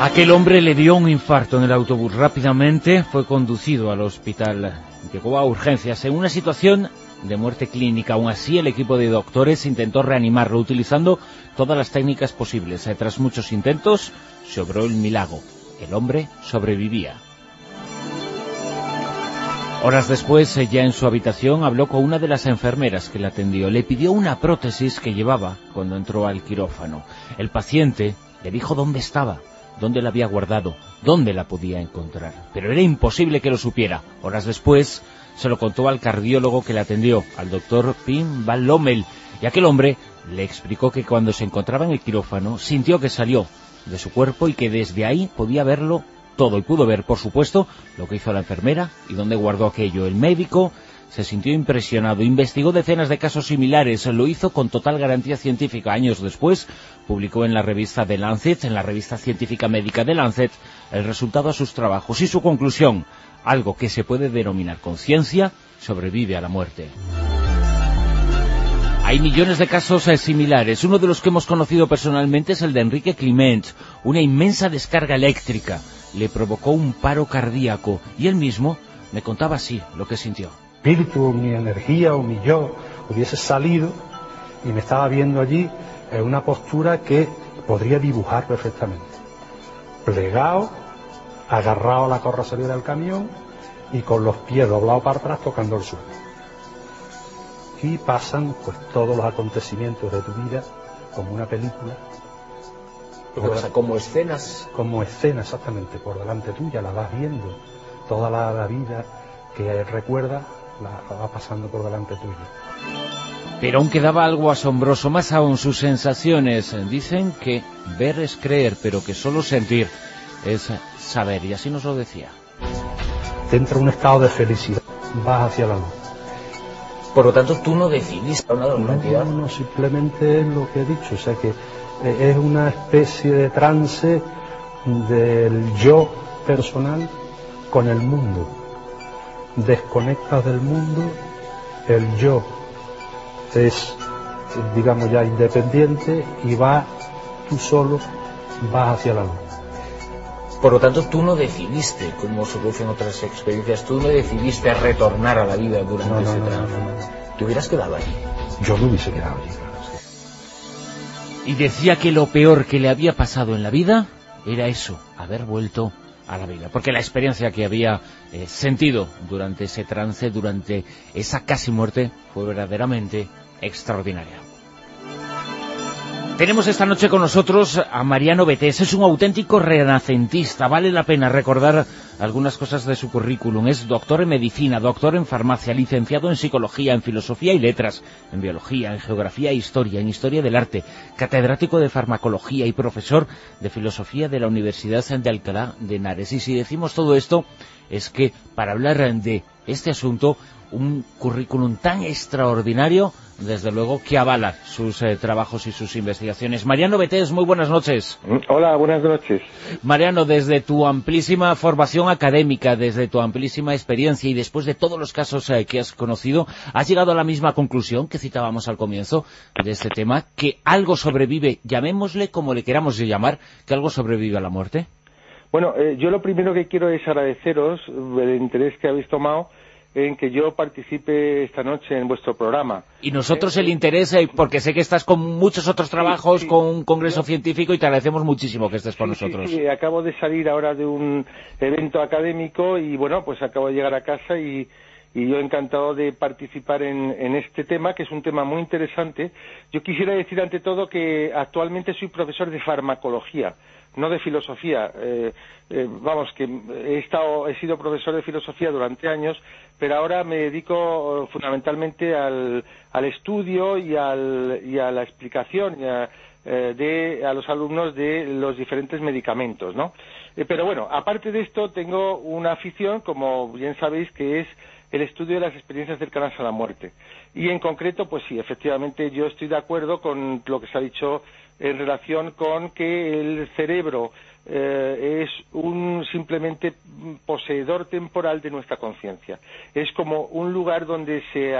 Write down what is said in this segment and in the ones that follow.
Aquel hombre le dio un infarto en el autobús. Rápidamente fue conducido al hospital. Llegó a urgencias en una situación de muerte clínica. Aún así, el equipo de doctores intentó reanimarlo utilizando todas las técnicas posibles. Tras muchos intentos, se obró el milagro. El hombre sobrevivía. Horas después, ya en su habitación, habló con una de las enfermeras que le atendió. Le pidió una prótesis que llevaba cuando entró al quirófano. El paciente le dijo dónde estaba dónde la había guardado, dónde la podía encontrar. Pero era imposible que lo supiera. Horas después se lo contó al cardiólogo que le atendió, al doctor Pim Van Lommel, y aquel hombre le explicó que cuando se encontraba en el quirófano sintió que salió de su cuerpo y que desde ahí podía verlo todo y pudo ver, por supuesto, lo que hizo la enfermera y dónde guardó aquello. El médico se sintió impresionado, investigó decenas de casos similares, lo hizo con total garantía científica. Años después, publicó en la revista The Lancet, en la revista científica médica The Lancet, el resultado a sus trabajos y su conclusión, algo que se puede denominar conciencia, sobrevive a la muerte. Hay millones de casos eh, similares. Uno de los que hemos conocido personalmente es el de Enrique Clement. Una inmensa descarga eléctrica le provocó un paro cardíaco y él mismo me contaba así lo que sintió espíritu, mi energía o mi yo hubiese salido y me estaba viendo allí en una postura que podría dibujar perfectamente. Plegado, agarrado a la carrocería del camión y con los pies doblados para atrás tocando el suelo. Y pasan pues todos los acontecimientos de tu vida como una película. O sea, como escenas. Como escenas, exactamente, por delante tuya, la vas viendo. Toda la, la vida que recuerda la va pasando por delante tuyo. Pero aún quedaba algo asombroso, más aún sus sensaciones. Dicen que ver es creer, pero que solo sentir es saber, y así nos lo decía. Te entra un estado de felicidad, vas hacia la luz. Por lo tanto, tú no decidiste una no, no, no, simplemente es lo que he dicho, o sea que eh, es una especie de trance del yo personal con el mundo desconectas del mundo, el yo es, digamos ya, independiente y va, tú solo vas hacia la luz. Por lo tanto, tú no decidiste, como se en otras experiencias, tú no decidiste retornar a la vida durante no, ese. No, ¿Te hubieras quedado allí? Yo me hubiese quedado allí, claro, Y decía que lo peor que le había pasado en la vida era eso, haber vuelto a la vida, porque la experiencia que había eh, sentido durante ese trance, durante esa casi muerte, fue verdaderamente extraordinaria. Tenemos esta noche con nosotros a Mariano Betés, es un auténtico renacentista, vale la pena recordar algunas cosas de su currículum. Es doctor en medicina, doctor en farmacia, licenciado en psicología, en filosofía y letras, en biología, en geografía e historia, en historia del arte, catedrático de farmacología y profesor de filosofía de la Universidad de Alcalá de Henares. Y si decimos todo esto, es que para hablar de este asunto, un currículum tan extraordinario desde luego, que avala sus eh, trabajos y sus investigaciones. Mariano Betés, muy buenas noches. Mm, hola, buenas noches. Mariano, desde tu amplísima formación académica, desde tu amplísima experiencia y después de todos los casos eh, que has conocido, ¿has llegado a la misma conclusión que citábamos al comienzo de este tema, que algo sobrevive, llamémosle como le queramos llamar, que algo sobrevive a la muerte? Bueno, eh, yo lo primero que quiero es agradeceros el interés que habéis tomado en que yo participe esta noche en vuestro programa. Y nosotros el interés, eh, porque sé que estás con muchos otros trabajos, con un congreso científico y te agradecemos muchísimo que estés con nosotros. Sí, acabo de salir ahora de un evento académico y bueno, pues acabo de llegar a casa y, y yo encantado de participar en, en, este tema, que es un tema muy interesante. Yo quisiera decir ante todo que actualmente soy profesor de farmacología no de filosofía. Eh, eh, vamos, que he, estado, he sido profesor de filosofía durante años, pero ahora me dedico eh, fundamentalmente al, al estudio y, al, y, a la explicación a, de, a los alumnos de los diferentes medicamentos, ¿no? pero bueno, aparte de esto, tengo una afición, como bien sabéis, que es el estudio de las experiencias cercanas a la muerte. Y en concreto, pues sí, efectivamente yo estoy de acuerdo con lo que se ha dicho en relación con que el cerebro eh, es un simplemente poseedor temporal de nuestra conciencia. Es como un lugar donde se,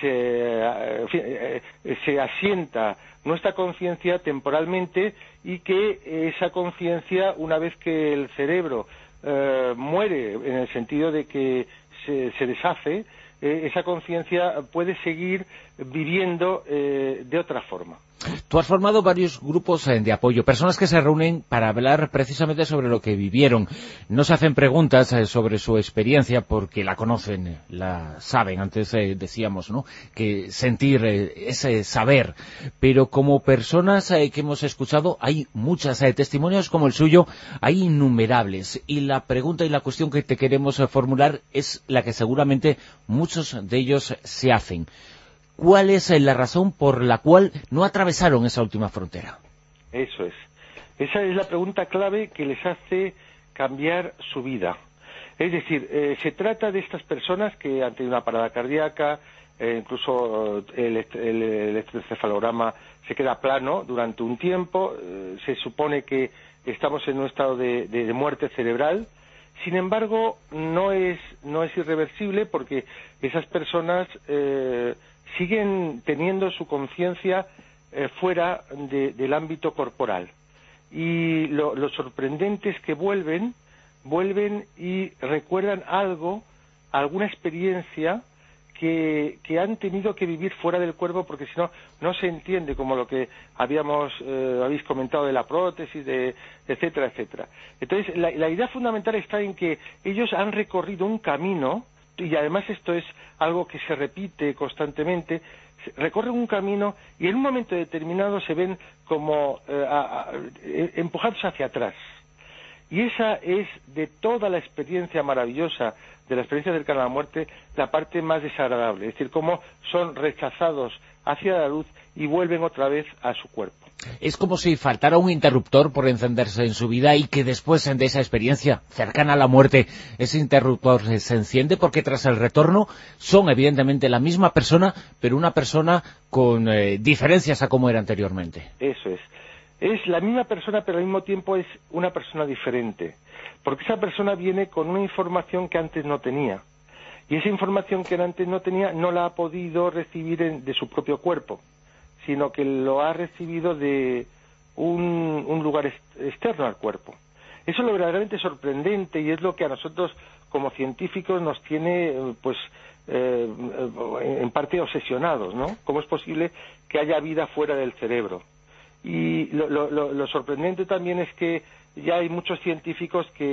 se, se asienta nuestra conciencia temporalmente y que esa conciencia, una vez que el cerebro eh, muere, en el sentido de que se, se deshace, eh, esa conciencia puede seguir viviendo eh, de otra forma. Tú has formado varios grupos eh, de apoyo, personas que se reúnen para hablar precisamente sobre lo que vivieron. No se hacen preguntas eh, sobre su experiencia porque la conocen, la saben. Antes eh, decíamos, ¿no?, que sentir ese saber. Pero como personas que hemos escuchado, hay muchas testimonios como el suyo, hay innumerables. Y la pregunta y la cuestión que te queremos formular es la que seguramente muchos de ellos se hacen cuál es la razón por la cual no atravesaron esa última frontera. Eso es. Esa es la pregunta clave que les hace cambiar su vida. Es decir, eh, se trata de estas personas que han tenido una parada cardíaca, eh, incluso el, electrocefalograma se queda plano durante un tiempo, eh, se supone que estamos en un estado de, muerte cerebral, sin embargo, no es, no es irreversible porque esas personas siguen teniendo su conciencia eh, fuera del ámbito corporal. Y lo, sorprendente es que vuelven, vuelven y recuerdan algo, alguna experiencia que, han tenido que vivir fuera del cuerpo porque si no, no se entiende como lo que habíamos, eh, habéis comentado de la prótesis, de, etcétera, etcétera. Entonces, la idea fundamental está en que ellos han recorrido un camino y además esto es algo que se repite constantemente, recorren un camino y en un momento determinado se ven como eh, eh, empujados hacia atrás. Y esa es de toda la experiencia maravillosa de la experiencia cercana a la muerte la parte más desagradable, es decir, cómo son rechazados hacia la luz y vuelven otra vez a su cuerpo. Es como si faltara un interruptor por encenderse en su vida y que después de esa experiencia cercana a la muerte, ese interruptor se enciende porque tras el retorno son evidentemente la misma persona, pero una persona con eh, diferencias a como era anteriormente. Eso es. Es la misma persona, pero al mismo tiempo es una persona diferente. Porque esa persona viene con una información que antes no tenía. Y esa información que antes no tenía no la ha podido recibir de su propio cuerpo sino que lo ha recibido de un, lugar externo al cuerpo. Eso es lo verdaderamente sorprendente y es lo que a nosotros como científicos nos tiene pues eh, en parte obsesionados, ¿no? ¿Cómo es posible que haya vida fuera del cerebro? Y lo, sorprendente también es que ya hay muchos científicos que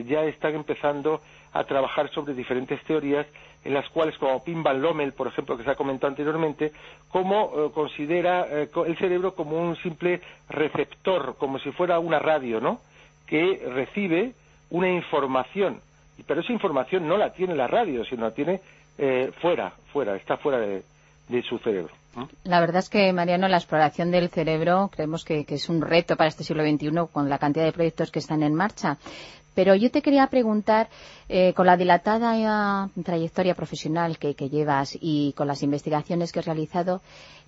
eh, ya están empezando a trabajar sobre diferentes teorías en las cuales, como Pim Van Lommel, por ejemplo, que se ha comentado anteriormente, como eh, considera eh, el cerebro como un simple receptor, como si fuera una radio, ¿no?, que recibe una información, pero esa información no la tiene la radio, sino la tiene eh, fuera, fuera, está fuera de, su cerebro. La verdad es que, Mariano, la exploración del cerebro creemos que, que, es un reto para este siglo XXI con la cantidad de proyectos que están en marcha. Pero yo te quería preguntar, eh, con la dilatada trayectoria profesional que, llevas y con las investigaciones que has realizado,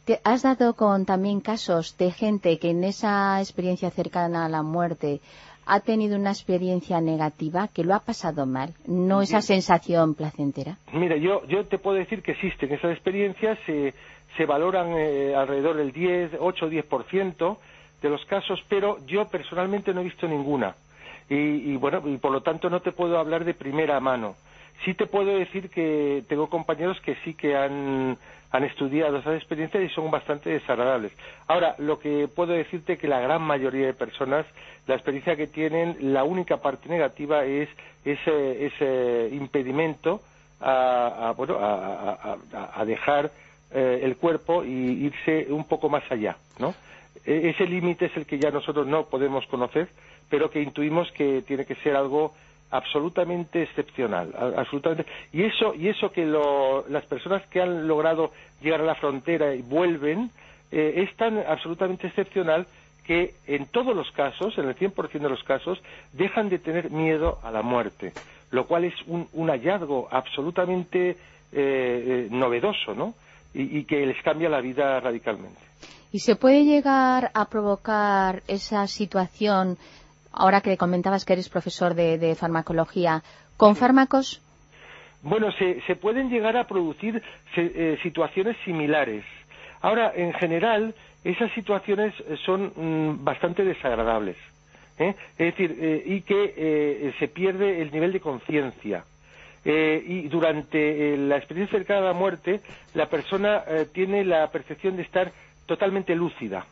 ¿te has dado con también casos de gente que en esa experiencia cercana a la muerte ha tenido una experiencia negativa, que lo ha pasado mal, no esa sensación placentera? Mira, yo, yo te puedo decir que existen esas experiencias, se, se valoran eh, alrededor del 10, 8 o 10% de los casos, pero yo personalmente no he visto ninguna y, bueno, y por lo tanto no te puedo hablar de primera mano. Sí te puedo decir que tengo compañeros que sí que han, han estudiado esas experiencias y son bastante desagradables. Ahora, lo que puedo decirte es que la gran mayoría de personas, la experiencia que tienen, la única parte negativa es ese, ese impedimento a, bueno, a, dejar eh, el cuerpo y irse un poco más allá, ¿no? E, ese límite es el que ya nosotros no podemos conocer pero que intuimos que tiene que ser algo absolutamente excepcional, absolutamente. Y eso, y eso que las personas que han logrado llegar a la frontera y vuelven, eh, es tan absolutamente excepcional que en todos los casos, en el 100% de los casos, dejan de tener miedo a la muerte, lo cual es un, hallazgo absolutamente eh, eh, novedoso, ¿no? Y, que les cambia la vida radicalmente. ¿Y se puede llegar a provocar esa situación, ahora que comentabas que eres profesor de, farmacología, con fármacos? Bueno, se, pueden llegar a producir eh, situaciones similares. Ahora, en general, esas situaciones eh, son mm, bastante desagradables. ¿eh? Es decir, eh, y que se pierde el nivel de conciencia. Y durante la experiencia cercana a la muerte, la persona tiene la percepción de estar totalmente lúcida.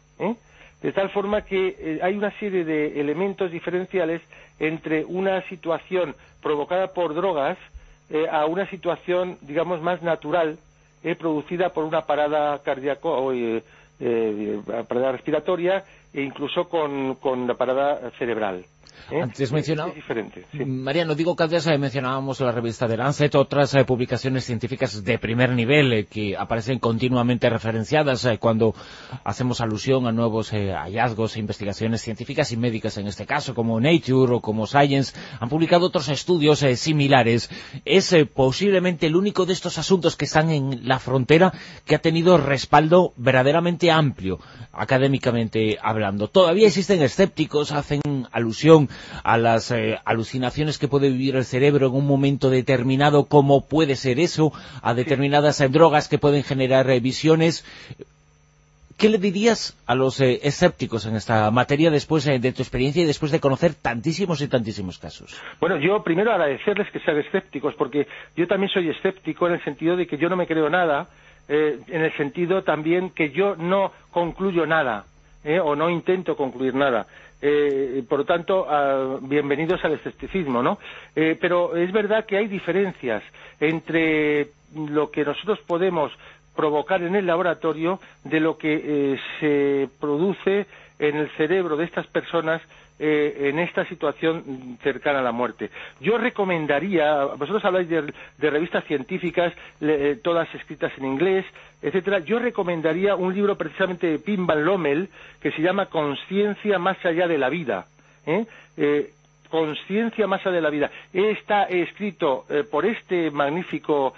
De tal forma que hay una serie de elementos diferenciales entre una situación provocada por drogas a una situación, digamos, más natural, producida por una parada cardíaco eh, parada respiratoria e incluso con la parada cerebral. ¿Eh? Antes mencionado... Mariano, digo que antes mencionábamos la revista de Lancet, otras eh, publicaciones científicas de primer nivel eh, que aparecen continuamente referenciadas cuando hacemos alusión a nuevos hallazgos e investigaciones científicas y médicas en este caso, como Nature o como Science, han publicado otros estudios similares. Es posiblemente el único de estos asuntos que están en la frontera que ha tenido respaldo verdaderamente amplio, académicamente hablando. Todavía existen escépticos, hacen alusión a las eh, alucinaciones que puede vivir el cerebro en un momento determinado, cómo puede ser eso, a determinadas eh, drogas que pueden generar eh, visiones. ¿Qué le dirías a los escépticos en esta materia después de tu experiencia y después de conocer tantísimos y tantísimos casos? Bueno, yo primero agradecerles que sean escépticos, porque yo también soy escéptico en el sentido de que yo no me creo nada, en el sentido también que yo no concluyo nada. o no intento concluir nada. Eh, por lo tanto, ah, bienvenidos al escepticismo, ¿no? Eh, pero es verdad que hay diferencias entre lo que nosotros podemos provocar en el laboratorio de lo que eh, se produce en el cerebro de estas personas eh, en esta situación cercana a la muerte. Yo recomendaría, vosotros habláis de, revistas científicas, eh, todas escritas en inglés, etcétera. Yo recomendaría un libro precisamente de Pim Van Lommel que se llama Conciencia más allá de la vida. ¿eh? conciencia más allá de la vida. Está escrito por este magnífico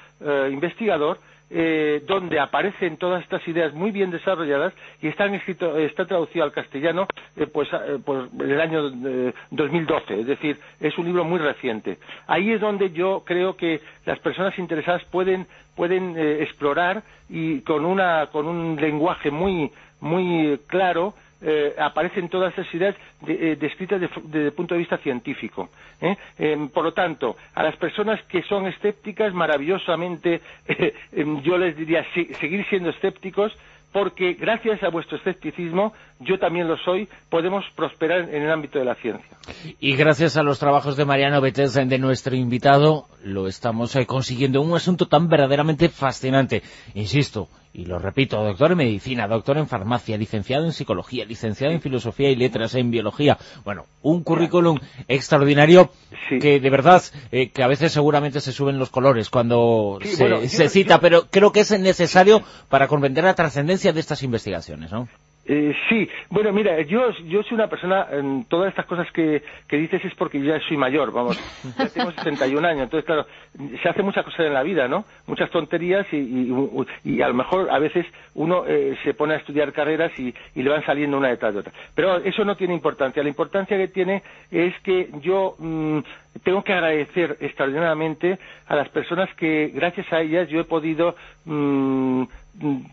investigador eh, donde aparecen todas estas ideas muy bien desarrolladas y están escrito, está traducido al castellano eh, pues, eh, por el año 2012, es decir, es un libro muy reciente. Ahí es donde yo creo que las personas interesadas pueden, pueden explorar y con, una, con un lenguaje muy, muy claro eh, aparecen todas esas ideas eh, descritas desde el punto de vista científico. ¿eh? Em, por lo tanto, a las personas que son escépticas, maravillosamente, em, yo les diría seguir siendo escépticos, porque gracias a vuestro escepticismo, yo también lo soy, podemos prosperar en el ámbito de la ciencia. Y gracias a los trabajos de Mariano Betés, de nuestro invitado, lo estamos consiguiendo un asunto tan verdaderamente fascinante. Insisto, y lo repito, doctor en medicina, doctor en farmacia, licenciado en psicología, licenciado en filosofía y letras, en biología. Bueno, un currículum extraordinario que de verdad, eh, que a veces seguramente se suben los colores cuando se, cita, pero creo que es necesario para comprender la trascendencia de estas investigaciones, ¿no? Eh, sí, bueno, mira, yo, yo soy una persona, en todas estas cosas que, que dices es porque ya soy mayor, vamos, ya tengo 61 años, entonces claro, se hace muchas cosas en la vida, ¿no? Muchas tonterías y, y, a lo mejor a veces uno eh, se pone a estudiar carreras y, y, le van saliendo una detrás de otra. Pero eso no tiene importancia, la importancia que tiene es que yo mm, tengo que agradecer extraordinariamente a las personas que gracias a ellas yo he podido mm,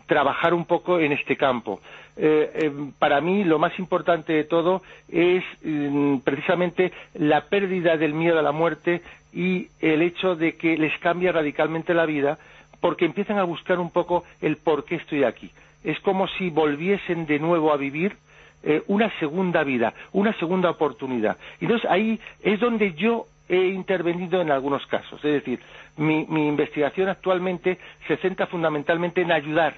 trabajar un poco en este campo. Eh, eh, para mí lo más importante de todo es mm, precisamente la pérdida del miedo a la muerte y el hecho de que les cambia radicalmente la vida porque empiezan a buscar un poco el por qué estoy aquí. Es como si volviesen de nuevo a vivir eh, una segunda vida, una segunda oportunidad. Entonces ahí es donde yo he intervenido en algunos casos. Es decir, mi, investigación actualmente se centra fundamentalmente en ayudar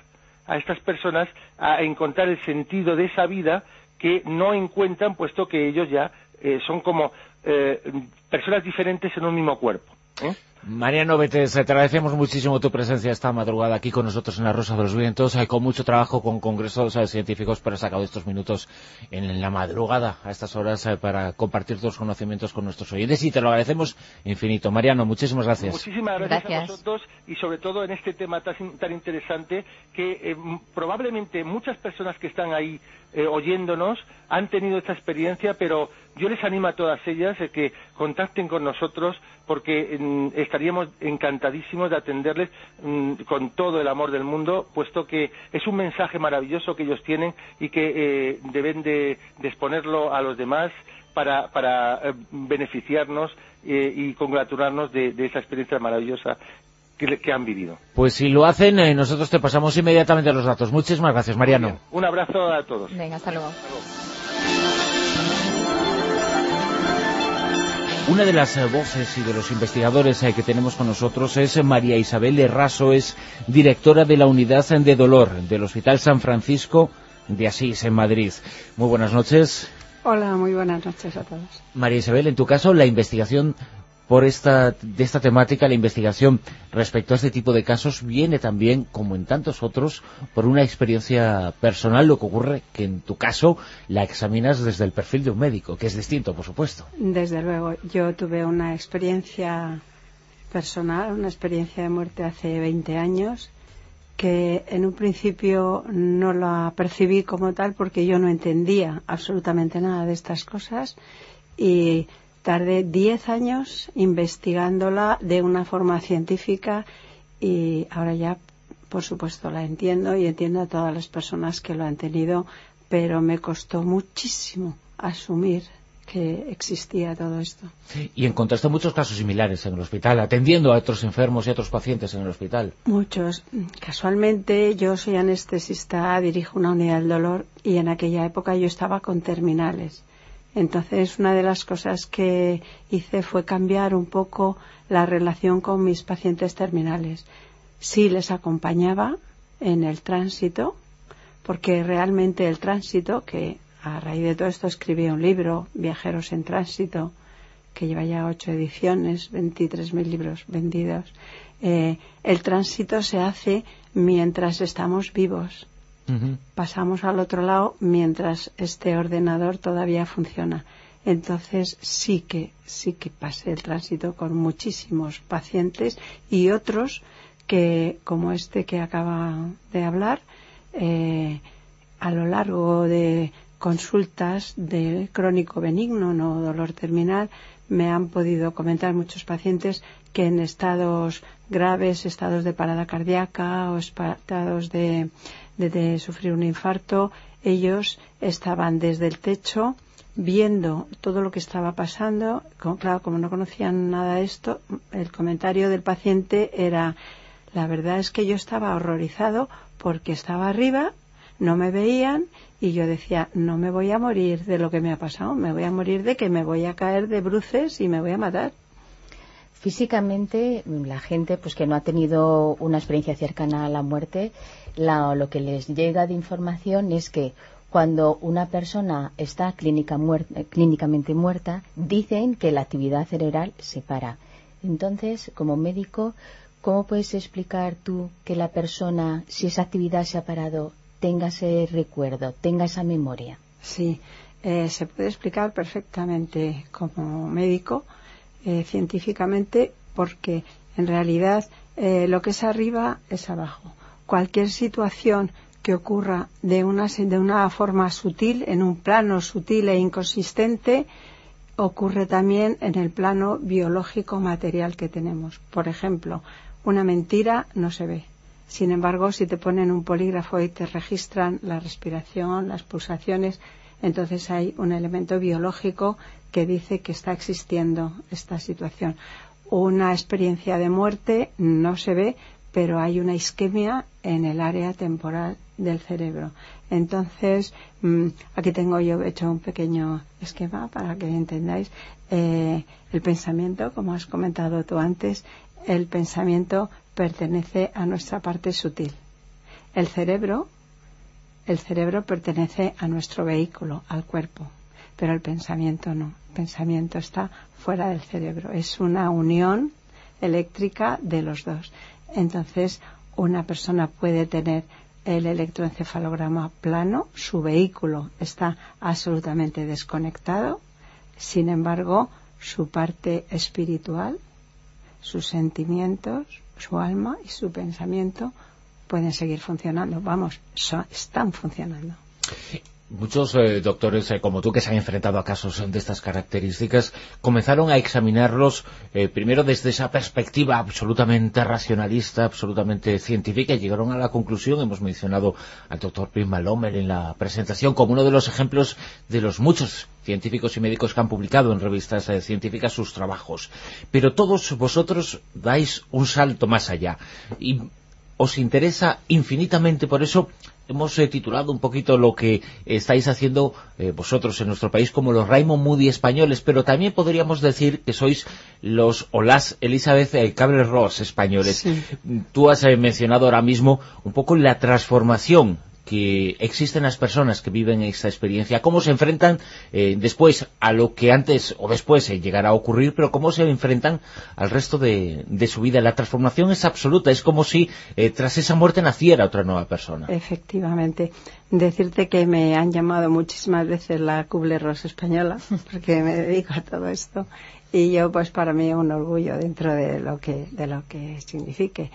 a estas personas a encontrar el sentido de esa vida que no encuentran puesto que ellos ya eh, son como eh, personas diferentes en un mismo cuerpo. ¿Eh? Mariano Betes, te agradecemos muchísimo tu presencia esta madrugada aquí con nosotros en la Rosa de los Vientos, hay con mucho trabajo con congresos eh, científicos, pero has sacado estos minutos en la madrugada, a estas horas, eh, para compartir tus conocimientos con nuestros oyentes y te lo agradecemos infinito. Mariano, muchísimas gracias. Muchísimas gracias, a vosotros y sobre todo en este tema tan, tan interesante que eh, probablemente muchas personas que están ahí oyéndonos han tenido esta experiencia, pero yo les animo a todas ellas a que contacten con nosotros porque mm, estaríamos encantadísimos de atenderles mm, con todo el amor del mundo, puesto que es un mensaje maravilloso que ellos tienen y que eh, deben de, exponerlo a los demás para, eh, beneficiarnos eh, y congratularnos de, esa experiencia maravillosa que, han vivido. Pues si lo hacen, nosotros te pasamos inmediatamente los datos. Muchísimas gracias, Mariano. Un abrazo a todos. Venga, hasta luego. Una de las eh, voces y de los investigadores eh, que tenemos con nosotros es María Isabel Erraso, es directora de la Unidad de Dolor del Hospital San Francisco de Asís, en Madrid. Muy buenas noches. Hola, muy buenas noches a todos. María Isabel, en tu caso, la investigación por esta, de esta temática, la investigación respecto a este tipo de casos viene también, como en tantos otros, por una experiencia personal, lo que ocurre que en tu caso la examinas desde el perfil de un médico, que es distinto, por supuesto. Desde luego, yo tuve una experiencia personal, una experiencia de muerte hace 20 años, que en un principio no la percibí como tal porque yo no entendía absolutamente nada de estas cosas y Tardé diez años investigándola de una forma científica y ahora ya, por supuesto, la entiendo y entiendo a todas las personas que lo han tenido, pero me costó muchísimo asumir que existía todo esto. Y encontraste muchos casos similares en el hospital, atendiendo a otros enfermos y a otros pacientes en el hospital. Muchos. Casualmente yo soy anestesista, dirijo una unidad del dolor y en aquella época yo estaba con terminales. Entonces, una de las cosas que hice fue cambiar un poco la relación con mis pacientes terminales. Sí les acompañaba en el tránsito, porque realmente el tránsito, que a raíz de todo esto escribí un libro, Viajeros en Tránsito, que lleva ya ocho ediciones, 23.000 libros vendidos, eh, el tránsito se hace mientras estamos vivos pasamos al otro lado mientras este ordenador todavía funciona. Entonces sí que sí que pasé el tránsito con muchísimos pacientes y otros que como este que acaba de hablar eh, a lo largo de consultas de crónico benigno no dolor terminal me han podido comentar muchos pacientes que en estados graves, estados de parada cardíaca o estados de de, sufrir un infarto, ellos estaban desde el techo viendo todo lo que estaba pasando. claro, como no conocían nada de esto, el comentario del paciente era, la verdad es que yo estaba horrorizado porque estaba arriba, no me veían y yo decía, no me voy a morir de lo que me ha pasado, me voy a morir de que me voy a caer de bruces y me voy a matar. Físicamente, la gente pues que no ha tenido una experiencia cercana a la muerte, lo que les llega de información es que cuando una persona está clínicamente muerta, dicen que la actividad cerebral se para. Entonces, como médico, ¿cómo puedes explicar tú que la persona, si esa actividad se ha parado, tenga ese recuerdo, tenga esa memoria? Sí, eh, se puede explicar perfectamente como médico, eh, científicamente, porque en realidad eh, lo que es arriba es abajo cualquier situación que ocurra de una, de una forma sutil, en un plano sutil e inconsistente, ocurre también en el plano biológico material que tenemos. Por ejemplo, una mentira no se ve. Sin embargo, si te ponen un polígrafo y te registran la respiración, las pulsaciones, entonces hay un elemento biológico que dice que está existiendo esta situación. Una experiencia de muerte no se ve, pero hay una isquemia en el área temporal del cerebro. Entonces, mm, aquí tengo yo hecho un pequeño esquema para que entendáis. Eh, el pensamiento, como has comentado tú antes, el pensamiento pertenece a nuestra parte sutil. El cerebro, el cerebro pertenece a nuestro vehículo, al cuerpo, pero el pensamiento no. El pensamiento está fuera del cerebro. Es una unión eléctrica de los dos. Entonces, una persona puede tener el electroencefalograma plano, su vehículo está absolutamente desconectado, sin embargo, su parte espiritual, sus sentimientos, su alma y su pensamiento pueden seguir funcionando. Vamos, están funcionando. Muchos eh, doctores eh, como tú que se han enfrentado a casos de estas características comenzaron a examinarlos eh, primero desde esa perspectiva absolutamente racionalista, absolutamente científica y llegaron a la conclusión, hemos mencionado al doctor Pim Malomer en la presentación como uno de los ejemplos de los muchos científicos y médicos que han publicado en revistas científicas sus trabajos. Pero todos vosotros dais un salto más allá y os interesa infinitamente por eso hemos eh, titulado un poquito lo que estáis haciendo eh, vosotros en nuestro país como los Raymond Moody españoles, pero también podríamos decir que sois los o las Elizabeth eh, Cabrera Ross españoles. Tú has mencionado ahora mismo un poco la transformación que existen las personas que viven esta experiencia, cómo se enfrentan eh, después a lo que antes o después eh, llegará a ocurrir, pero cómo se enfrentan al resto de, su vida. La transformación es absoluta, es como si eh, tras esa muerte naciera otra nueva persona. Efectivamente. Decirte que me han llamado muchísimas veces la Kubler-Ross española, porque me dedico a todo esto, y yo pues para mí es un orgullo dentro de lo que, de lo que signifique.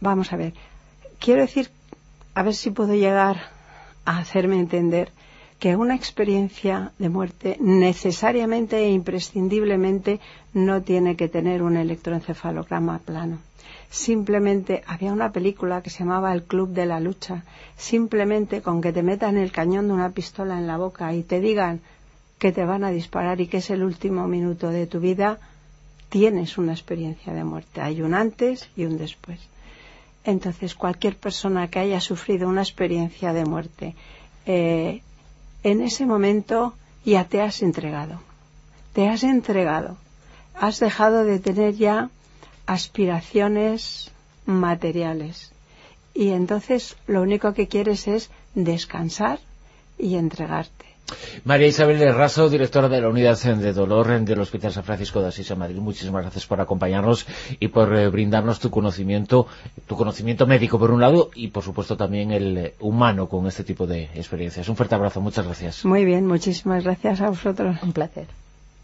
vamos a ver, quiero decir a ver si puedo llegar a hacerme entender que una experiencia de muerte necesariamente e imprescindiblemente no tiene que tener un electroencefalograma plano. Simplemente había una película que se llamaba El Club de la Lucha. Simplemente con que te metan el cañón de una pistola en la boca y te digan que te van a disparar y que es el último minuto de tu vida, tienes una experiencia de muerte. Hay un antes y un después. Entonces, cualquier persona que haya sufrido una experiencia de muerte, eh, en ese momento ya te has entregado. Te has entregado. Has dejado de tener ya aspiraciones materiales. Y entonces lo único que quieres es descansar y entregarte. María Isabel Raso, directora de la Unidad de Dolor del Hospital San Francisco de Asís en Madrid. Muchísimas gracias por acompañarnos y por eh, brindarnos tu conocimiento, tu conocimiento médico por un lado y por supuesto también el eh, humano con este tipo de experiencias. Un fuerte abrazo, muchas gracias. Muy bien, muchísimas gracias a vosotros. Un placer.